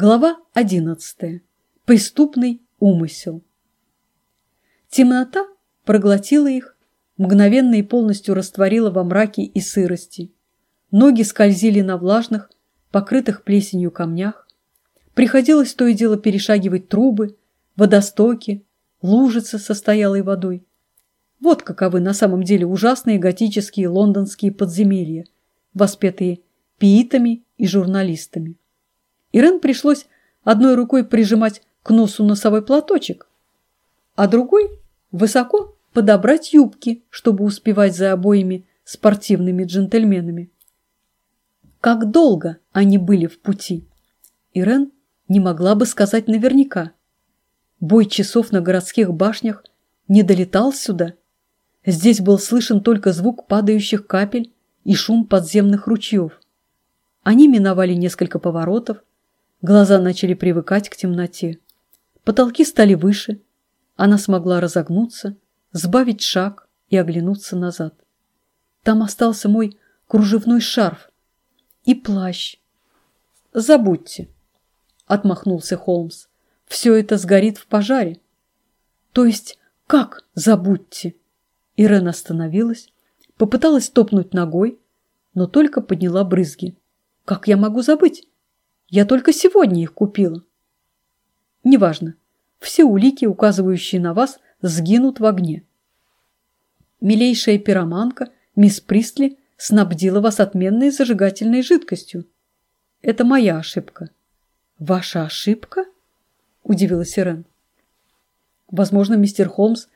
Глава 11. Преступный умысел. Темнота проглотила их, мгновенно и полностью растворила во мраке и сырости. Ноги скользили на влажных, покрытых плесенью камнях. Приходилось то и дело перешагивать трубы, водостоки, лужицы со стоялой водой. Вот каковы на самом деле ужасные готические лондонские подземелья, воспетые пиитами и журналистами. Ирен пришлось одной рукой прижимать к носу носовой платочек, а другой высоко подобрать юбки, чтобы успевать за обоими спортивными джентльменами. Как долго они были в пути? Ирен не могла бы сказать наверняка. Бой часов на городских башнях не долетал сюда. Здесь был слышен только звук падающих капель и шум подземных ручьев. Они миновали несколько поворотов, Глаза начали привыкать к темноте. Потолки стали выше. Она смогла разогнуться, сбавить шаг и оглянуться назад. Там остался мой кружевной шарф и плащ. «Забудьте», — отмахнулся Холмс. «Все это сгорит в пожаре». «То есть как забудьте?» Ирен остановилась, попыталась топнуть ногой, но только подняла брызги. «Как я могу забыть? Я только сегодня их купила. Неважно. Все улики, указывающие на вас, сгинут в огне. Милейшая пироманка, мисс Пристли, снабдила вас отменной зажигательной жидкостью. Это моя ошибка. Ваша ошибка? Удивилась Ирен. Возможно, мистер Холмс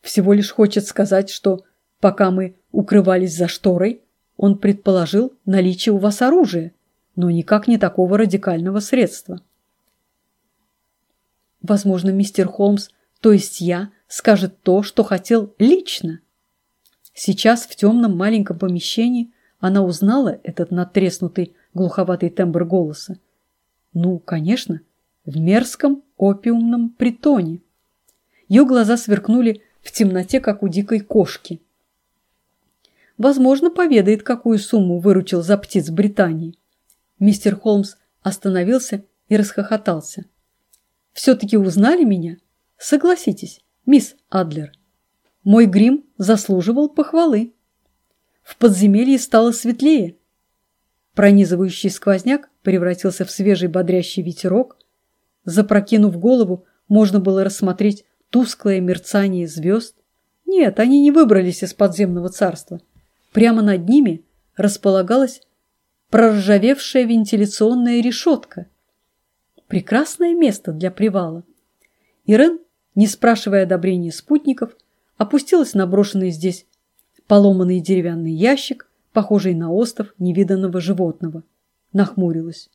всего лишь хочет сказать, что пока мы укрывались за шторой, он предположил наличие у вас оружия но никак не такого радикального средства. Возможно, мистер Холмс, то есть я, скажет то, что хотел лично. Сейчас в темном маленьком помещении она узнала этот натреснутый глуховатый тембр голоса. Ну, конечно, в мерзком опиумном притоне. Ее глаза сверкнули в темноте, как у дикой кошки. Возможно, поведает, какую сумму выручил за птиц Британии. Мистер Холмс остановился и расхохотался. «Все-таки узнали меня? Согласитесь, мисс Адлер. Мой грим заслуживал похвалы. В подземелье стало светлее. Пронизывающий сквозняк превратился в свежий бодрящий ветерок. Запрокинув голову, можно было рассмотреть тусклое мерцание звезд. Нет, они не выбрались из подземного царства. Прямо над ними располагалась проржавевшая вентиляционная решетка. Прекрасное место для привала. Ирен, не спрашивая одобрения спутников, опустилась на брошенный здесь поломанный деревянный ящик, похожий на остов невиданного животного. Нахмурилась.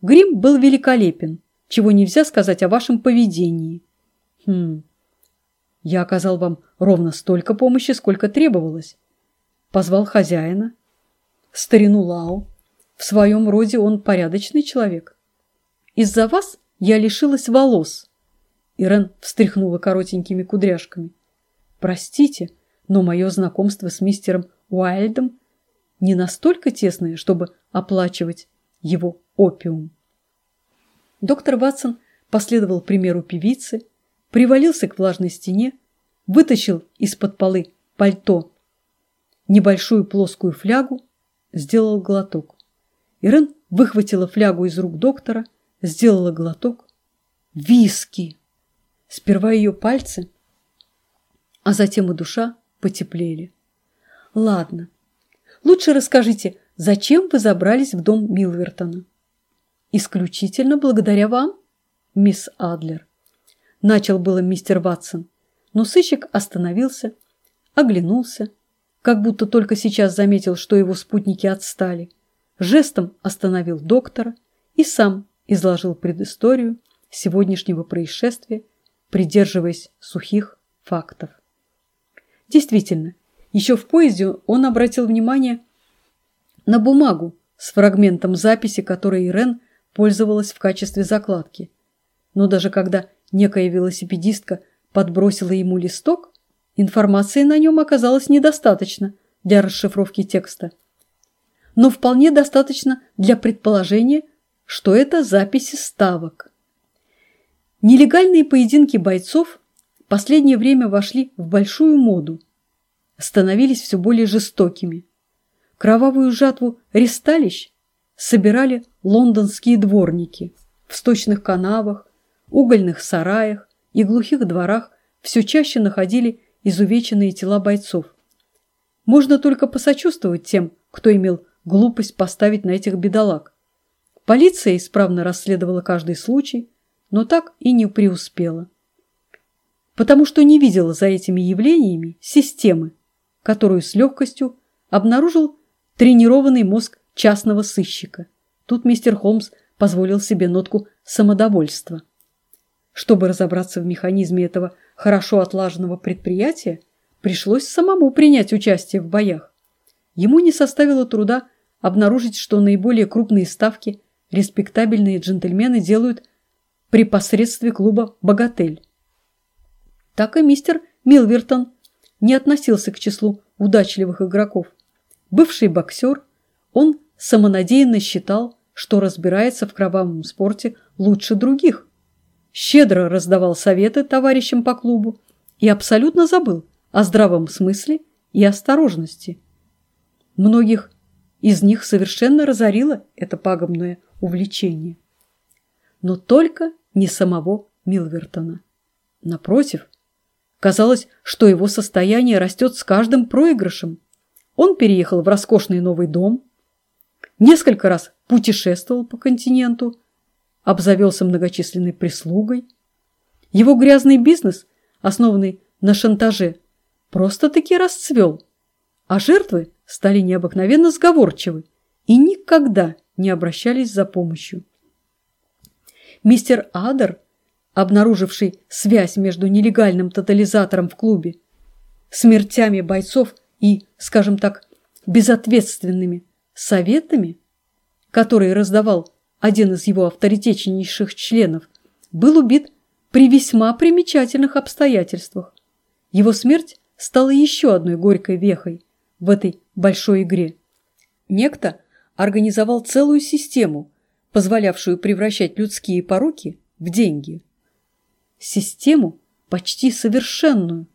Грим был великолепен, чего нельзя сказать о вашем поведении. Хм, я оказал вам ровно столько помощи, сколько требовалось. Позвал хозяина, старину Лао, в своем роде он порядочный человек. Из-за вас я лишилась волос. Ирен встряхнула коротенькими кудряшками. Простите, но мое знакомство с мистером Уайльдом не настолько тесное, чтобы оплачивать его опиум. Доктор Ватсон последовал примеру певицы, привалился к влажной стене, вытащил из-под полы пальто небольшую плоскую флягу, сделал глоток. Ирен выхватила флягу из рук доктора, сделала глоток. Виски! Сперва ее пальцы, а затем и душа потеплели. Ладно, лучше расскажите, зачем вы забрались в дом Милвертона? Исключительно благодаря вам, мисс Адлер. Начал было мистер Ватсон, но сыщик остановился, оглянулся, как будто только сейчас заметил, что его спутники отстали – жестом остановил доктора и сам изложил предысторию сегодняшнего происшествия, придерживаясь сухих фактов. Действительно, еще в поезде он обратил внимание на бумагу с фрагментом записи, которой Ирен пользовалась в качестве закладки. Но даже когда некая велосипедистка подбросила ему листок, информации на нем оказалось недостаточно для расшифровки текста – но вполне достаточно для предположения, что это записи ставок. Нелегальные поединки бойцов в последнее время вошли в большую моду, становились все более жестокими. Кровавую жатву ресталищ собирали лондонские дворники. В сточных канавах, угольных сараях и глухих дворах все чаще находили изувеченные тела бойцов. Можно только посочувствовать тем, кто имел глупость поставить на этих бедолаг. Полиция исправно расследовала каждый случай, но так и не преуспела. Потому что не видела за этими явлениями системы, которую с легкостью обнаружил тренированный мозг частного сыщика. Тут мистер Холмс позволил себе нотку самодовольства. Чтобы разобраться в механизме этого хорошо отлаженного предприятия, пришлось самому принять участие в боях. Ему не составило труда обнаружить, что наиболее крупные ставки респектабельные джентльмены делают при посредстве клуба «Богатель». Так и мистер Милвертон не относился к числу удачливых игроков. Бывший боксер, он самонадеянно считал, что разбирается в кровавом спорте лучше других. Щедро раздавал советы товарищам по клубу и абсолютно забыл о здравом смысле и осторожности. Многих из них совершенно разорило это пагубное увлечение. Но только не самого Милвертона. Напротив, казалось, что его состояние растет с каждым проигрышем. Он переехал в роскошный новый дом, несколько раз путешествовал по континенту, обзавелся многочисленной прислугой. Его грязный бизнес, основанный на шантаже, просто-таки расцвел, а жертвы стали необыкновенно сговорчивы и никогда не обращались за помощью. Мистер Адер, обнаруживший связь между нелегальным тотализатором в клубе, смертями бойцов и, скажем так, безответственными советами, которые раздавал один из его авторитетнейших членов, был убит при весьма примечательных обстоятельствах. Его смерть стала еще одной горькой вехой в этой большой игре. Некто организовал целую систему, позволявшую превращать людские пороки в деньги. Систему почти совершенную,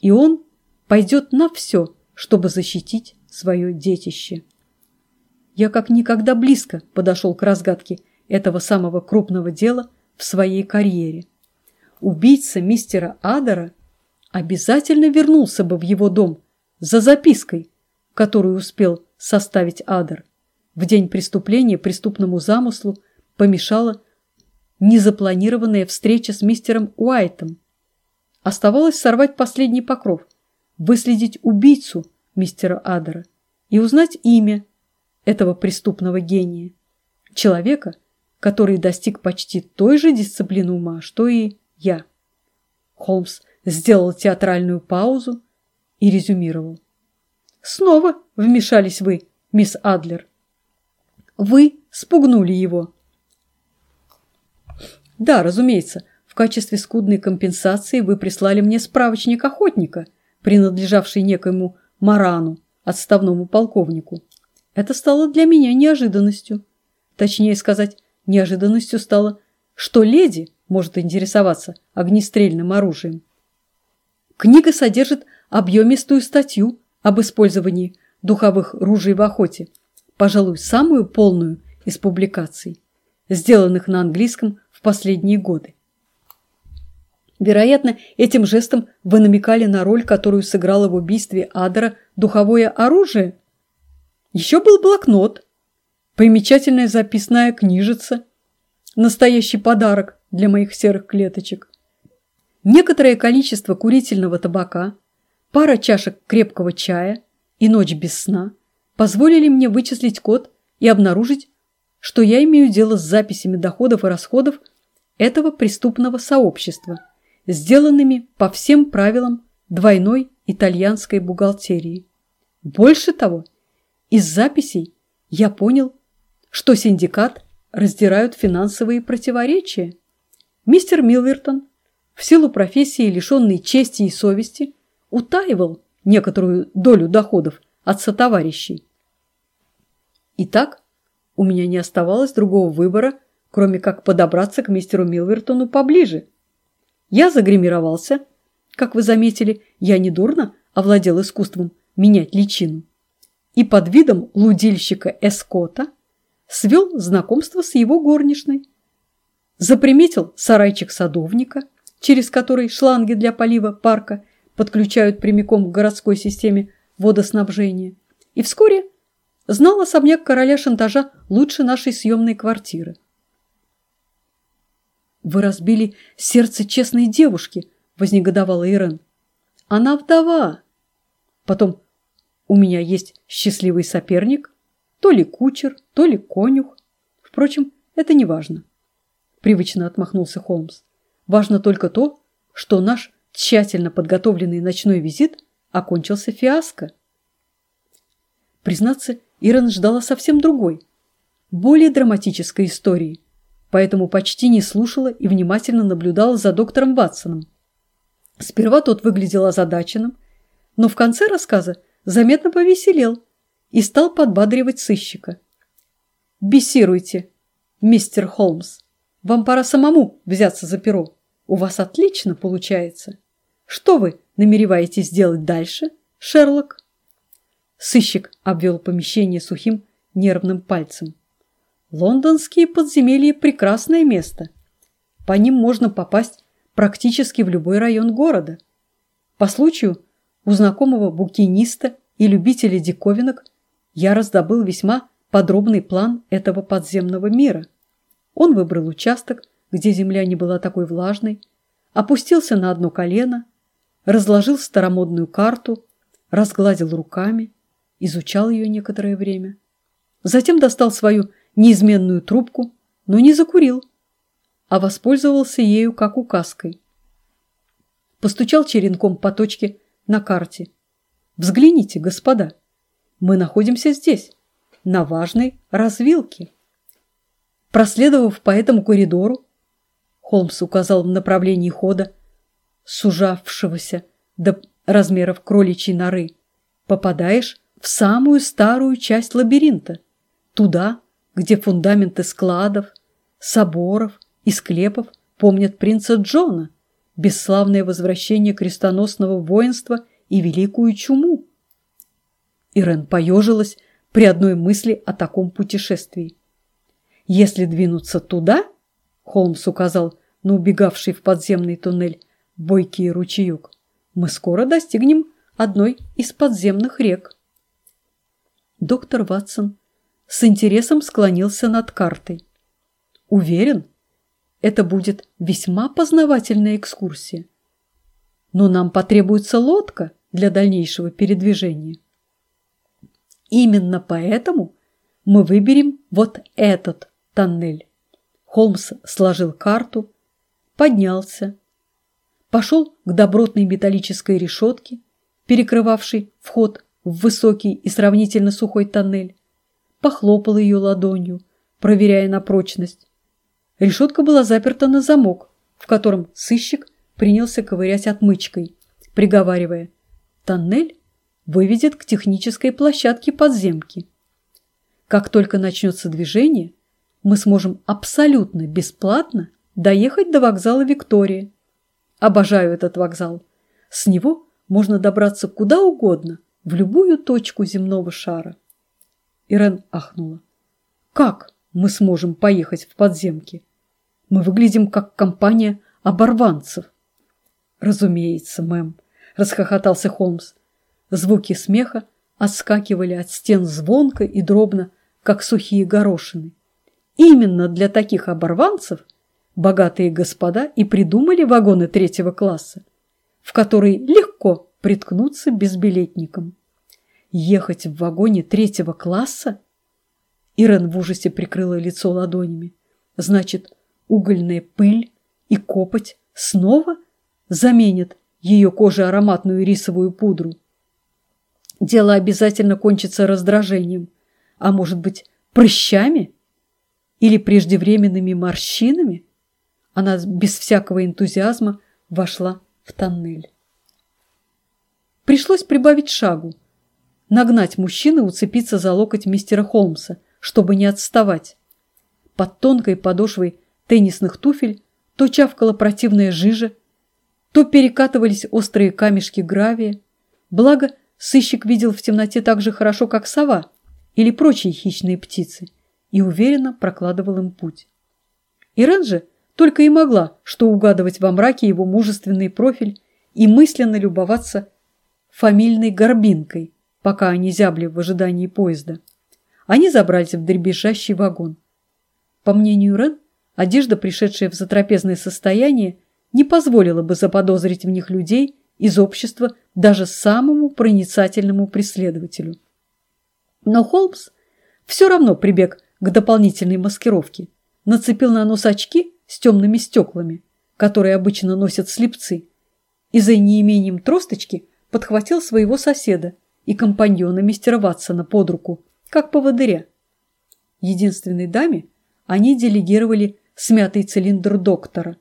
и он пойдет на все, чтобы защитить свое детище. Я как никогда близко подошел к разгадке этого самого крупного дела в своей карьере. Убийца мистера Адера обязательно вернулся бы в его дом за запиской, которую успел составить Адер. В день преступления преступному замыслу помешала незапланированная встреча с мистером Уайтом. Оставалось сорвать последний покров, выследить убийцу мистера Адера и узнать имя этого преступного гения. Человека, который достиг почти той же дисциплины ума, что и я. Холмс сделал театральную паузу и резюмировал. «Снова вмешались вы, мисс Адлер. Вы спугнули его». «Да, разумеется, в качестве скудной компенсации вы прислали мне справочник охотника, принадлежавший некоему Марану, отставному полковнику. Это стало для меня неожиданностью. Точнее сказать, неожиданностью стало, что леди может интересоваться огнестрельным оружием. Книга содержит объемистую статью об использовании духовых ружей в охоте, пожалуй, самую полную из публикаций, сделанных на английском в последние годы. Вероятно, этим жестом вы намекали на роль, которую сыграло в убийстве Адера духовое оружие – еще был блокнот, примечательная записная книжица, настоящий подарок для моих серых клеточек, некоторое количество курительного табака, пара чашек крепкого чая и ночь без сна позволили мне вычислить код и обнаружить, что я имею дело с записями доходов и расходов этого преступного сообщества, сделанными по всем правилам двойной итальянской бухгалтерии. Больше того, из записей я понял, что синдикат раздирают финансовые противоречия. Мистер Милвертон, в силу профессии, лишенной чести и совести, утаивал некоторую долю доходов от сотоварищей. Итак, у меня не оставалось другого выбора, кроме как подобраться к мистеру Милвертону поближе. Я загримировался. Как вы заметили, я недурно овладел искусством менять личину. И под видом лудильщика Эскота свел знакомство с его горничной. Заприметил сарайчик садовника, через который шланги для полива парка подключают прямиком к городской системе водоснабжения. И вскоре знал особняк короля шантажа лучше нашей съемной квартиры. «Вы разбили сердце честной девушки», – вознегодовала Ирен. «Она вдова». Потом «У меня есть счастливый соперник, то ли кучер, то ли конюх. Впрочем, это не важно», – привычно отмахнулся Холмс. «Важно только то, что наш тщательно подготовленный ночной визит окончился фиаско». Признаться, Ирен ждала совсем другой, более драматической истории, поэтому почти не слушала и внимательно наблюдала за доктором Ватсоном. Сперва тот выглядел озадаченным, но в конце рассказа заметно повеселел и стал подбадривать сыщика. «Бессируйте, мистер Холмс. Вам пора самому взяться за перо. У вас отлично получается. Что вы намереваетесь делать дальше, Шерлок?» Сыщик обвел помещение сухим нервным пальцем. Лондонские подземелья – прекрасное место. По ним можно попасть практически в любой район города. По случаю у знакомого букиниста и любителя диковинок я раздобыл весьма подробный план этого подземного мира. Он выбрал участок, где земля не была такой влажной, опустился на одно колено, разложил старомодную карту, разгладил руками – изучал ее некоторое время. Затем достал свою неизменную трубку, но не закурил, а воспользовался ею как указкой. Постучал черенком по точке на карте. «Взгляните, господа, мы находимся здесь, на важной развилке». Проследовав по этому коридору, Холмс указал в направлении хода, сужавшегося до размеров кроличьей норы, попадаешь в самую старую часть лабиринта, туда, где фундаменты складов, соборов и склепов помнят принца Джона, бесславное возвращение крестоносного воинства и великую чуму. Ирен поежилась при одной мысли о таком путешествии. Если двинуться туда, Холмс указал на убегавший в подземный туннель бойкий ручеек, мы скоро достигнем одной из подземных рек. Доктор Ватсон с интересом склонился над картой. Уверен, это будет весьма познавательная экскурсия. Но нам потребуется лодка для дальнейшего передвижения. Именно поэтому мы выберем вот этот тоннель. Холмс сложил карту, поднялся, пошел к добротной металлической решетке, перекрывавшей вход в высокий и сравнительно сухой тоннель, похлопал ее ладонью, проверяя на прочность. Решетка была заперта на замок, в котором сыщик принялся ковырять отмычкой, приговаривая «Тоннель выведет к технической площадке подземки. Как только начнется движение, мы сможем абсолютно бесплатно доехать до вокзала Виктория. Обожаю этот вокзал. С него можно добраться куда угодно – в любую точку земного шара. Ирен ахнула. «Как мы сможем поехать в подземки? Мы выглядим как компания оборванцев». «Разумеется, мэм», – расхохотался Холмс. Звуки смеха отскакивали от стен звонко и дробно, как сухие горошины. Именно для таких оборванцев богатые господа и придумали вагоны третьего класса, в которые легко приткнуться безбилетником. Ехать в вагоне третьего класса? Ирен в ужасе прикрыла лицо ладонями. Значит, угольная пыль и копоть снова заменят ее коже ароматную рисовую пудру. Дело обязательно кончится раздражением, а может быть, прыщами или преждевременными морщинами? Она без всякого энтузиазма вошла в тоннель. Пришлось прибавить шагу, нагнать мужчину и уцепиться за локоть мистера Холмса, чтобы не отставать. Под тонкой подошвой теннисных туфель то чавкала противная жижа, то перекатывались острые камешки гравия. Благо, сыщик видел в темноте так же хорошо, как сова или прочие хищные птицы, и уверенно прокладывал им путь. Ирен же только и могла, что угадывать во мраке его мужественный профиль и мысленно любоваться фамильной горбинкой, пока они зябли в ожидании поезда. Они забрались в дребезжащий вагон. По мнению Рен, одежда, пришедшая в затрапезное состояние, не позволила бы заподозрить в них людей из общества даже самому проницательному преследователю. Но Холмс все равно прибег к дополнительной маскировке, нацепил на нос очки с темными стеклами, которые обычно носят слепцы, и за неимением тросточки подхватил своего соседа и компаньона мистера Ватсона под руку, как поводыря. Единственной даме они делегировали смятый цилиндр доктора.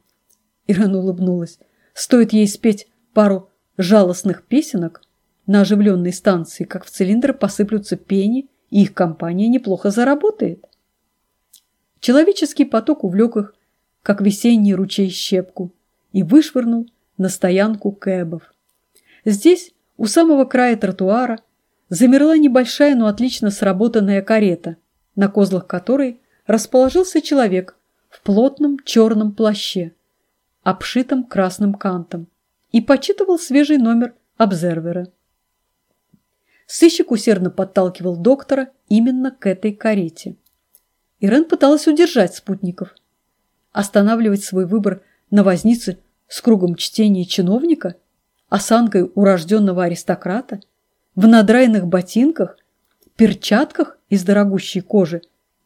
Иран улыбнулась. Стоит ей спеть пару жалостных песенок на оживленной станции, как в цилиндр посыплются пени, и их компания неплохо заработает. Человеческий поток увлек их, как весенний ручей щепку, и вышвырнул на стоянку кэбов. Здесь, у самого края тротуара, замерла небольшая, но отлично сработанная карета, на козлах которой расположился человек в плотном черном плаще, обшитом красным кантом, и почитывал свежий номер обзервера. Сыщик усердно подталкивал доктора именно к этой карете. Ирен пыталась удержать спутников. Останавливать свой выбор на вознице с кругом чтения чиновника, осанкой урожденного аристократа, в надраенных ботинках, перчатках из дорогущей кожи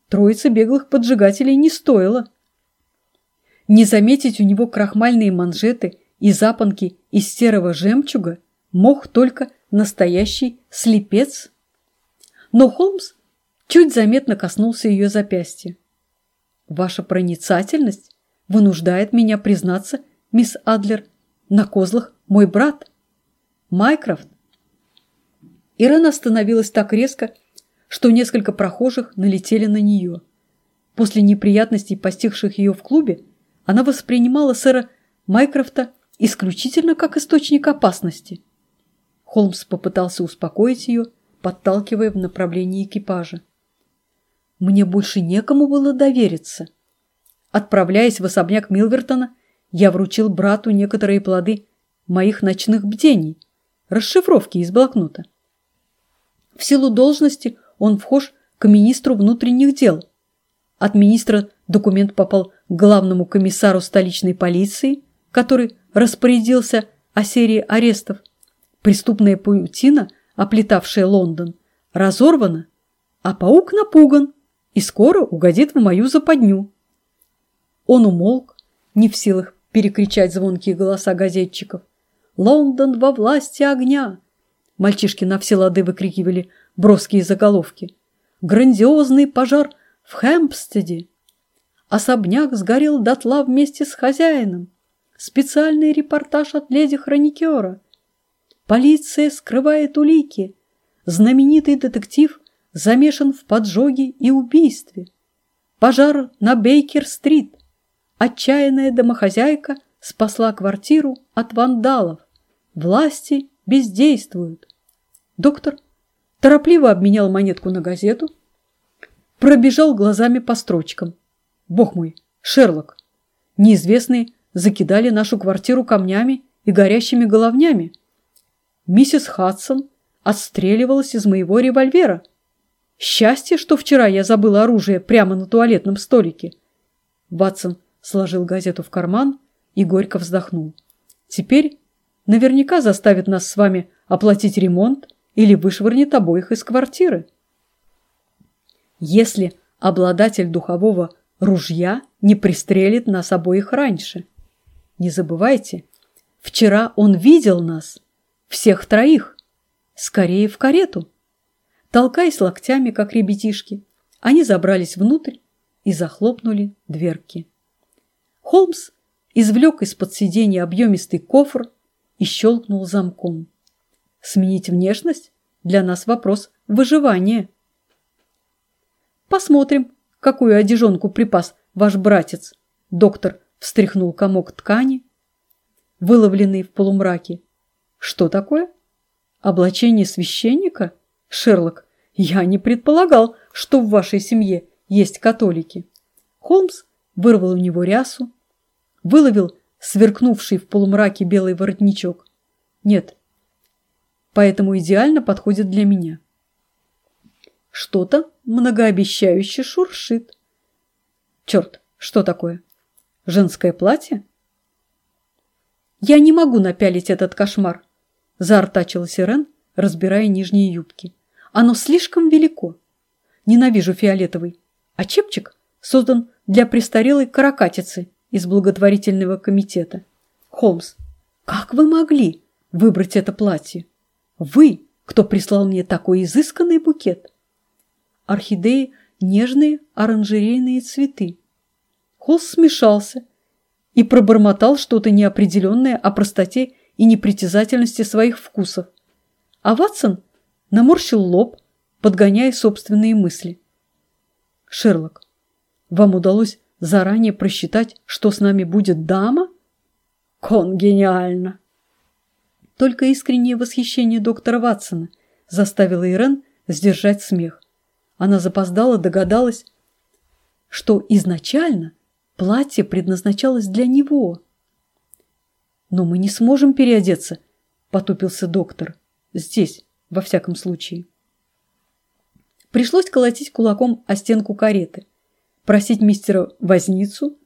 троица беглых поджигателей не стоило. Не заметить у него крахмальные манжеты и запонки из серого жемчуга мог только настоящий слепец. Но Холмс чуть заметно коснулся ее запястья. «Ваша проницательность вынуждает меня признаться, мисс Адлер, на козлах мой брат, Майкрофт». Ирена остановилась так резко, что несколько прохожих налетели на нее. После неприятностей, постигших ее в клубе, она воспринимала сэра Майкрофта исключительно как источник опасности. Холмс попытался успокоить ее, подталкивая в направлении экипажа. Мне больше некому было довериться. Отправляясь в особняк Милвертона, я вручил брату некоторые плоды моих ночных бдений, расшифровки из блокнота. В силу должности он вхож к министру внутренних дел. От министра документ попал к главному комиссару столичной полиции, который распорядился о серии арестов. Преступная паутина, оплетавшая Лондон, разорвана, а паук напуган и скоро угодит в мою западню. Он умолк, не в силах перекричать звонкие голоса газетчиков. «Лондон во власти огня!» Мальчишки на все лады выкрикивали броские заголовки. «Грандиозный пожар в Хэмпстеде!» Особняк сгорел дотла вместе с хозяином. Специальный репортаж от леди-хроникера. Полиция скрывает улики. Знаменитый детектив замешан в поджоге и убийстве. Пожар на Бейкер-стрит. Отчаянная домохозяйка спасла квартиру от вандалов. Власти бездействуют. Доктор торопливо обменял монетку на газету, пробежал глазами по строчкам. Бог мой, Шерлок, неизвестные закидали нашу квартиру камнями и горящими головнями. Миссис Хадсон отстреливалась из моего револьвера. Счастье, что вчера я забыла оружие прямо на туалетном столике. Ватсон сложил газету в карман и горько вздохнул. Теперь наверняка заставит нас с вами оплатить ремонт или вышвырнет обоих из квартиры. Если обладатель духового ружья не пристрелит нас обоих раньше. Не забывайте, вчера он видел нас, всех троих, скорее в карету. Толкаясь локтями, как ребятишки, они забрались внутрь и захлопнули дверки. Холмс извлек из-под сиденья объемистый кофр и щелкнул замком. Сменить внешность для нас вопрос выживания. Посмотрим, какую одежонку припас ваш братец. Доктор встряхнул комок ткани, выловленный в полумраке. Что такое? Облачение священника? Шерлок, я не предполагал, что в вашей семье есть католики. Холмс вырвал у него рясу, выловил сверкнувший в полумраке белый воротничок. Нет, поэтому идеально подходит для меня. Что-то многообещающе шуршит. Черт, что такое? Женское платье? Я не могу напялить этот кошмар, заортачила Сирен, разбирая нижние юбки. Оно слишком велико. Ненавижу фиолетовый. А чепчик создан для престарелой каракатицы из благотворительного комитета. Холмс, как вы могли выбрать это платье? Вы, кто прислал мне такой изысканный букет? орхидеи – нежные оранжерейные цветы. Холс смешался и пробормотал что-то неопределенное о простоте и непритязательности своих вкусов. А Ватсон наморщил лоб, подгоняя собственные мысли. «Шерлок, вам удалось заранее просчитать, что с нами будет дама?» «Конгениально!» Только искреннее восхищение доктора Ватсона заставило Ирен сдержать смех. Она запоздала догадалась, что изначально платье предназначалось для него. «Но мы не сможем переодеться», – потупился доктор. «Здесь, во всяком случае». Пришлось колотить кулаком о стенку кареты, просить мистера Возницу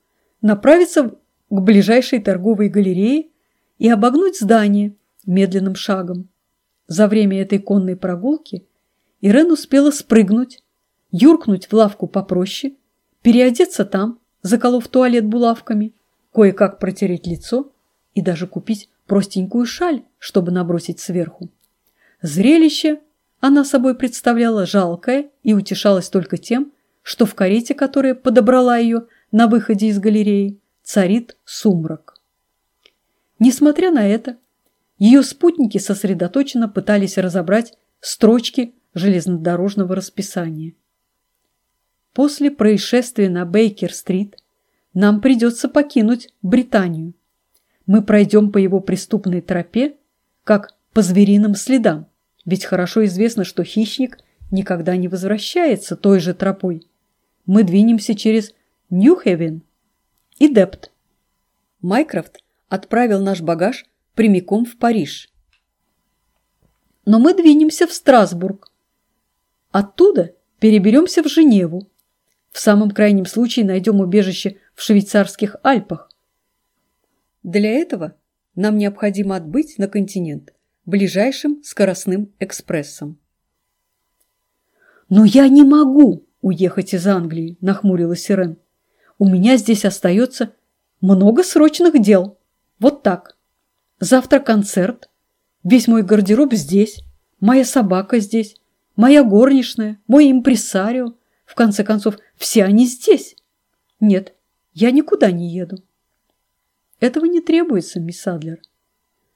направиться к ближайшей торговой галерее и обогнуть здание медленным шагом. За время этой конной прогулки Ирен успела спрыгнуть, юркнуть в лавку попроще, переодеться там, заколов туалет булавками, кое-как протереть лицо и даже купить простенькую шаль, чтобы набросить сверху. Зрелище она собой представляла жалкое и утешалась только тем, что в карете, которая подобрала ее на выходе из галереи, царит сумрак. Несмотря на это, ее спутники сосредоточенно пытались разобрать строчки железнодорожного расписания. После происшествия на Бейкер-стрит нам придется покинуть Британию. Мы пройдем по его преступной тропе, как по звериным следам, ведь хорошо известно, что хищник никогда не возвращается той же тропой. Мы двинемся через Нью-Хевен и Депт. Майкрофт отправил наш багаж прямиком в Париж. Но мы двинемся в Страсбург. Оттуда переберемся в Женеву. В самом крайнем случае найдем убежище в швейцарских Альпах. Для этого нам необходимо отбыть на континент ближайшим скоростным экспрессом. «Но я не могу уехать из Англии», – нахмурилась Сирен. «У меня здесь остается много срочных дел. Вот так. Завтра концерт. Весь мой гардероб здесь. Моя собака здесь. Моя горничная. Мой импресарио. В конце концов, все они здесь. Нет, я никуда не еду. Этого не требуется, мисс Адлер.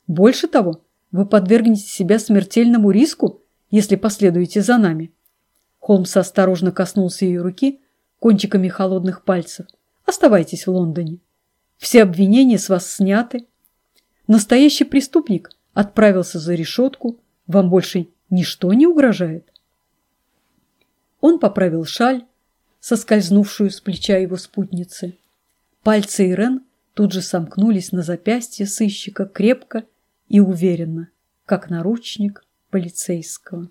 Больше того, вы подвергнете себя смертельному риску, если последуете за нами. Холмс осторожно коснулся ее руки кончиками холодных пальцев. Оставайтесь в Лондоне. Все обвинения с вас сняты. Настоящий преступник отправился за решетку. Вам больше ничто не угрожает. Он поправил шаль, соскользнувшую с плеча его спутницы. Пальцы Ирен тут же сомкнулись на запястье сыщика крепко и уверенно, как наручник полицейского.